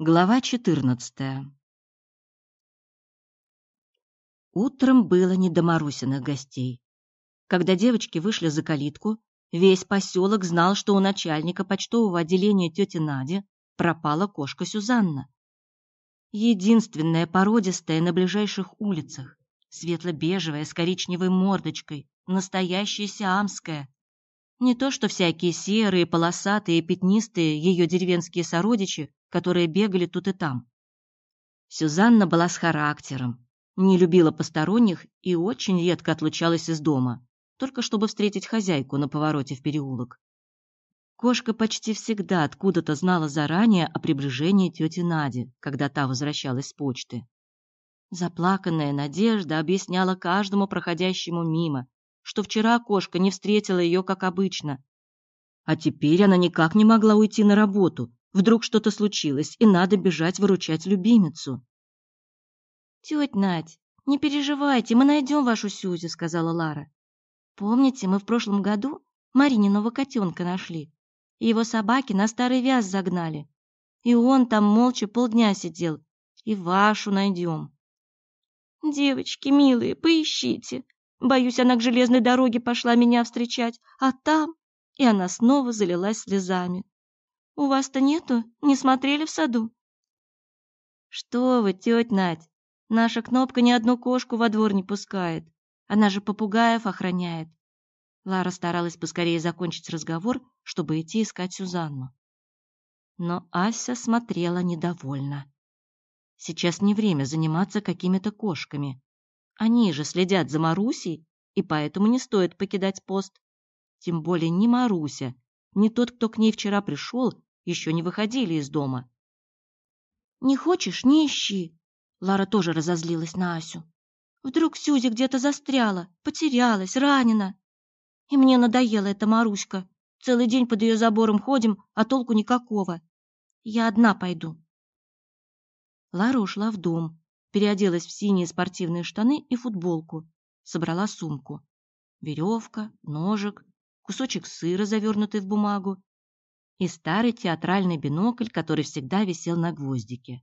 Глава 14 Утром было не до Марусиных гостей. Когда девочки вышли за калитку, весь поселок знал, что у начальника почтового отделения тети Нади пропала кошка Сюзанна. Единственная породистая на ближайших улицах, светло-бежевая с коричневой мордочкой, настоящая сиамская. Не то что всякие серые, полосатые, пятнистые ее деревенские сородичи, которые бегали тут и там. Сюзанна была с характером, не любила посторонних и очень редко отлучалась из дома, только чтобы встретить хозяйку на повороте в переулок. Кошка почти всегда откуда-то знала заранее о приближении тети Нади, когда та возвращалась с почты. Заплаканная Надежда объясняла каждому проходящему мимо, что вчера кошка не встретила ее, как обычно. А теперь она никак не могла уйти на работу, Вдруг что-то случилось, и надо бежать выручать любимицу. «Тетя Надь, не переживайте, мы найдем вашу Сюзи», — сказала Лара. «Помните, мы в прошлом году Марининого котенка нашли, и его собаки на старый вяз загнали, и он там молча полдня сидел, и вашу найдем». «Девочки, милые, поищите. Боюсь, она к железной дороге пошла меня встречать, а там...» И она снова залилась слезами. У вас-то нету? Не смотрели в саду?» «Что вы, тетя Надь, наша кнопка ни одну кошку во двор не пускает. Она же попугаев охраняет». Лара старалась поскорее закончить разговор, чтобы идти искать Сюзанну. Но Ася смотрела недовольно. Сейчас не время заниматься какими-то кошками. Они же следят за Марусей, и поэтому не стоит покидать пост. Тем более ни Маруся, ни тот, кто к ней вчера пришел, еще не выходили из дома. «Не хочешь, не ищи!» Лара тоже разозлилась на Асю. «Вдруг Сюзи где-то застряла, потерялась, ранена. И мне надоела эта Маруська. Целый день под ее забором ходим, а толку никакого. Я одна пойду». Лара ушла в дом, переоделась в синие спортивные штаны и футболку, собрала сумку. Веревка, ножик, кусочек сыра, завернутый в бумагу, и старый театральный бинокль, который всегда висел на гвоздике.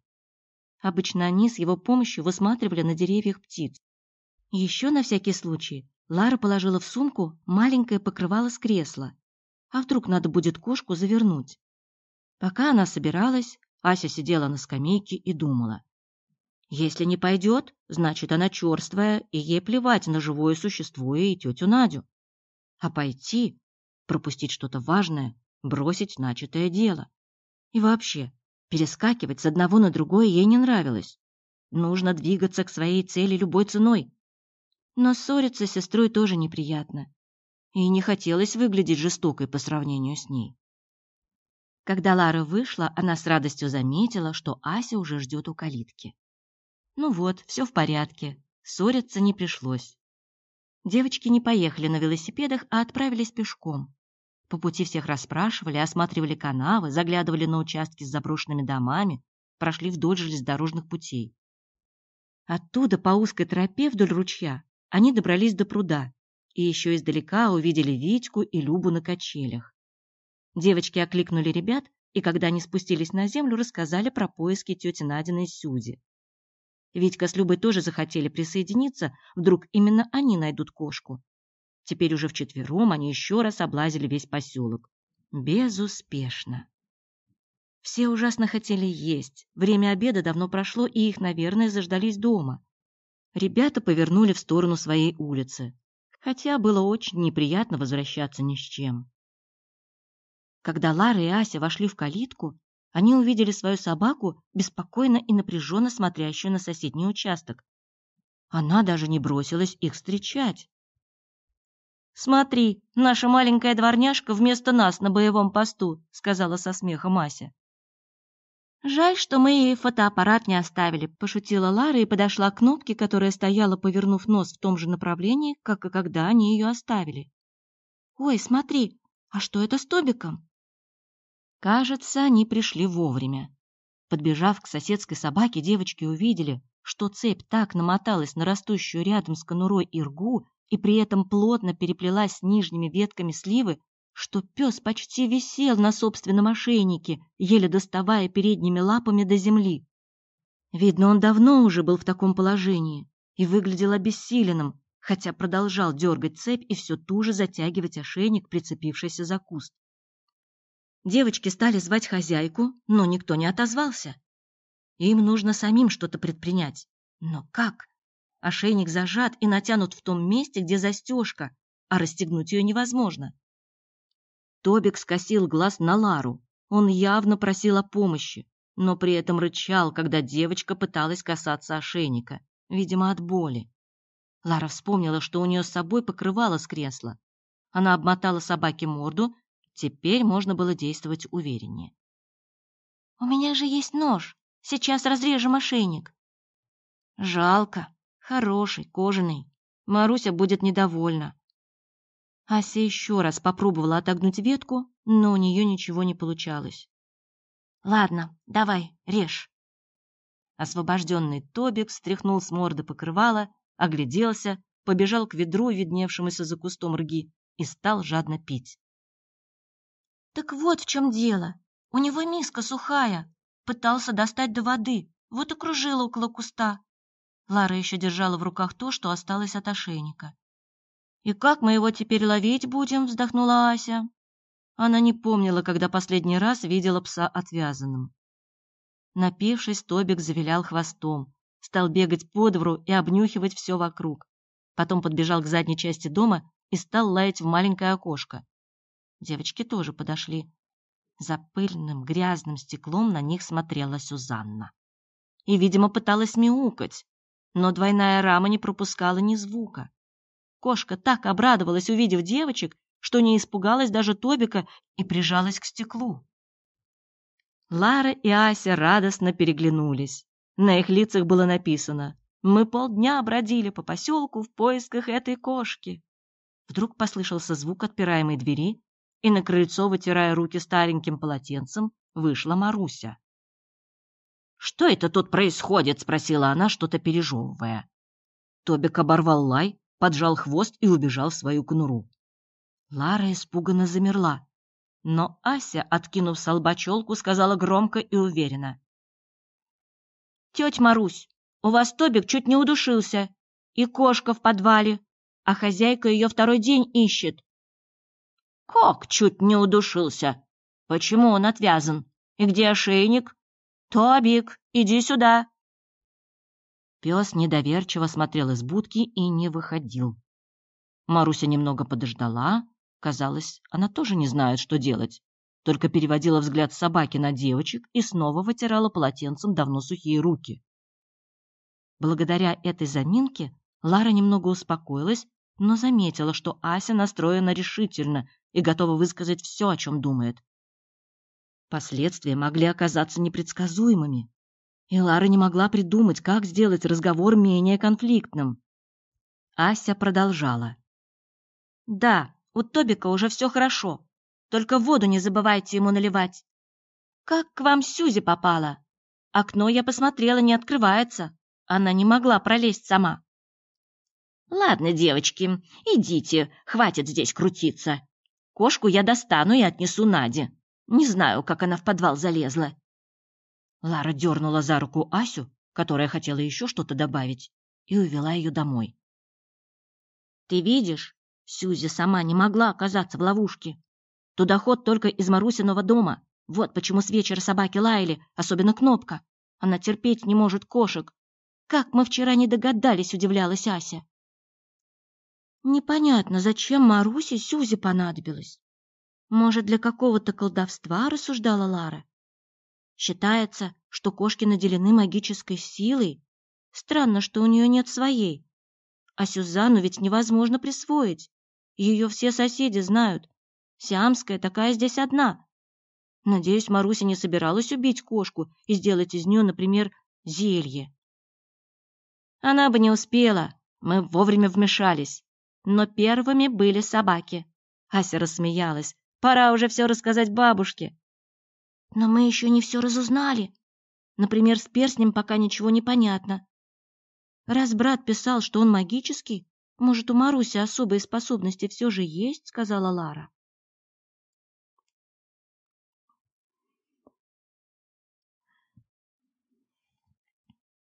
Обычно они с его помощью высматривали на деревьях птиц. Еще на всякий случай Лара положила в сумку маленькое покрывало с кресла. А вдруг надо будет кошку завернуть? Пока она собиралась, Ася сидела на скамейке и думала. Если не пойдет, значит, она черствая, и ей плевать на живое существо и тетю Надю. А пойти, пропустить что-то важное, бросить начатое дело. И вообще, перескакивать с одного на другое ей не нравилось. Нужно двигаться к своей цели любой ценой. Но ссориться с сестрой тоже неприятно. И не хотелось выглядеть жестокой по сравнению с ней. Когда Лара вышла, она с радостью заметила, что Ася уже ждет у калитки. Ну вот, все в порядке, ссориться не пришлось. Девочки не поехали на велосипедах, а отправились пешком. По пути всех расспрашивали, осматривали канавы, заглядывали на участки с заброшенными домами, прошли вдоль железнодорожных путей. Оттуда по узкой тропе вдоль ручья они добрались до пруда и еще издалека увидели Витьку и Любу на качелях. Девочки окликнули ребят, и когда они спустились на землю, рассказали про поиски тети Надиной Сюзи. Витька с Любой тоже захотели присоединиться, вдруг именно они найдут кошку, Теперь уже вчетвером они еще раз облазили весь поселок. Безуспешно. Все ужасно хотели есть. Время обеда давно прошло, и их, наверное, заждались дома. Ребята повернули в сторону своей улицы, хотя было очень неприятно возвращаться ни с чем. Когда Лара и Ася вошли в калитку, они увидели свою собаку, беспокойно и напряженно смотрящую на соседний участок. Она даже не бросилась их встречать. «Смотри, наша маленькая дворняжка вместо нас на боевом посту», сказала со смехом Ася. «Жаль, что мы ей фотоаппарат не оставили», – пошутила Лара и подошла к кнопке, которая стояла, повернув нос в том же направлении, как и когда они ее оставили. «Ой, смотри, а что это с Тобиком?» Кажется, они пришли вовремя. Подбежав к соседской собаке, девочки увидели, что цепь так намоталась на растущую рядом с конурой иргу, и при этом плотно переплелась с нижними ветками сливы, что пес почти висел на собственном ошейнике, еле доставая передними лапами до земли. Видно, он давно уже был в таком положении и выглядел обессиленным, хотя продолжал дергать цепь и все туже затягивать ошейник, прицепившийся за куст. Девочки стали звать хозяйку, но никто не отозвался. Им нужно самим что-то предпринять. Но как? Ошейник зажат и натянут в том месте, где застежка, а расстегнуть ее невозможно. Тобик скосил глаз на Лару. Он явно просил о помощи, но при этом рычал, когда девочка пыталась касаться ошейника, видимо, от боли. Лара вспомнила, что у нее с собой покрывало с кресла. Она обмотала собаке морду, теперь можно было действовать увереннее. «У меня же есть нож, сейчас разрежем ошейник». «Жалко, хороший, кожаный. Маруся будет недовольна. Ася еще раз попробовала отогнуть ветку, но у нее ничего не получалось. «Ладно, давай, режь». Освобожденный Тобик стряхнул с морды покрывало, огляделся, побежал к ведру, видневшемуся за кустом рги, и стал жадно пить. «Так вот в чем дело. У него миска сухая. Пытался достать до воды, вот и кружила около куста». Лара еще держала в руках то, что осталось от ошейника. «И как мы его теперь ловить будем?» — вздохнула Ася. Она не помнила, когда последний раз видела пса отвязанным. Напившись, Тобик завилял хвостом, стал бегать по двору и обнюхивать все вокруг. Потом подбежал к задней части дома и стал лаять в маленькое окошко. Девочки тоже подошли. За пыльным, грязным стеклом на них смотрела Сюзанна. И, видимо, пыталась мяукать, но двойная рама не пропускала ни звука. Кошка так обрадовалась, увидев девочек, что не испугалась даже Тобика и прижалась к стеклу. Лара и Ася радостно переглянулись. На их лицах было написано «Мы полдня бродили по поселку в поисках этой кошки». Вдруг послышался звук отпираемой двери, и на крыльцо, вытирая руки стареньким полотенцем, вышла Маруся. «Что это тут происходит?» — спросила она, что-то пережевывая. Тобик оборвал лай, поджал хвост и убежал в свою конуру. Лара испуганно замерла, но Ася, откинув с лба челку, сказала громко и уверенно. «Тетя Марусь, у вас Тобик чуть не удушился, и кошка в подвале, а хозяйка ее второй день ищет». «Как чуть не удушился? Почему он отвязан? И где ошейник? Тобик, иди сюда!» Пес недоверчиво смотрел из будки и не выходил. Маруся немного подождала. Казалось, она тоже не знает, что делать. Только переводила взгляд собаки на девочек и снова вытирала полотенцем давно сухие руки. Благодаря этой заминке Лара немного успокоилась, но заметила, что Ася настроена решительно и готова высказать все, о чем думает. Последствия могли оказаться непредсказуемыми и Лара не могла придумать, как сделать разговор менее конфликтным. Ася продолжала. «Да, у Тобика уже все хорошо, только воду не забывайте ему наливать. Как к вам Сюзи попала? Окно я посмотрела, не открывается. Она не могла пролезть сама». «Ладно, девочки, идите, хватит здесь крутиться. Кошку я достану и отнесу Наде. Не знаю, как она в подвал залезла. Лара дернула за руку Асю, которая хотела еще что-то добавить, и увела ее домой. «Ты видишь, Сюзи сама не могла оказаться в ловушке. Туда ход только из Марусиного дома. Вот почему с вечера собаки лаяли, особенно Кнопка. Она терпеть не может кошек. Как мы вчера не догадались, удивлялась Ася. Непонятно, зачем Марусе Сюзи понадобилось. Может, для какого-то колдовства, рассуждала Лара. Считается, что кошки наделены магической силой. Странно, что у нее нет своей. А Сюзанну ведь невозможно присвоить. Ее все соседи знают. Сиамская такая здесь одна. Надеюсь, Маруся не собиралась убить кошку и сделать из нее, например, зелье. Она бы не успела. Мы вовремя вмешались. Но первыми были собаки. Ася рассмеялась. Пора уже все рассказать бабушке. Но мы еще не все разузнали. Например, с перстнем пока ничего не понятно. Раз брат писал, что он магический, может, у Маруси особые способности все же есть, сказала Лара.